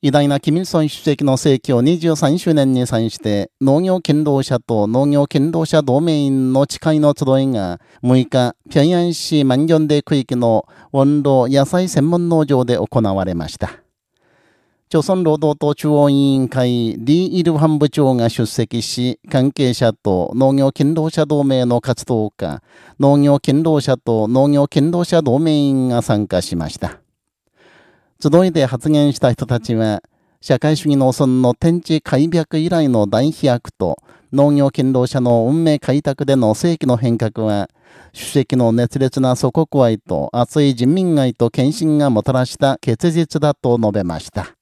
偉大なキミルソン主席の逝去23周年に際して農業勤労者と農業勤労者同盟員の誓いの集いが6日、平安市万元で区域の温炉野菜専門農場で行われました。朝鮮労働党中央委員会リー・イルファン部長が出席し、関係者と農業勤労者同盟の活動家、農業勤労者と農業勤労者同盟員が参加しました。集いで発言した人たちは、社会主義農村の天地開闢以来の大飛躍と、農業勤労者の運命開拓での世紀の変革は、主席の熱烈な祖国愛と熱い人民愛と献身がもたらした結実だと述べました。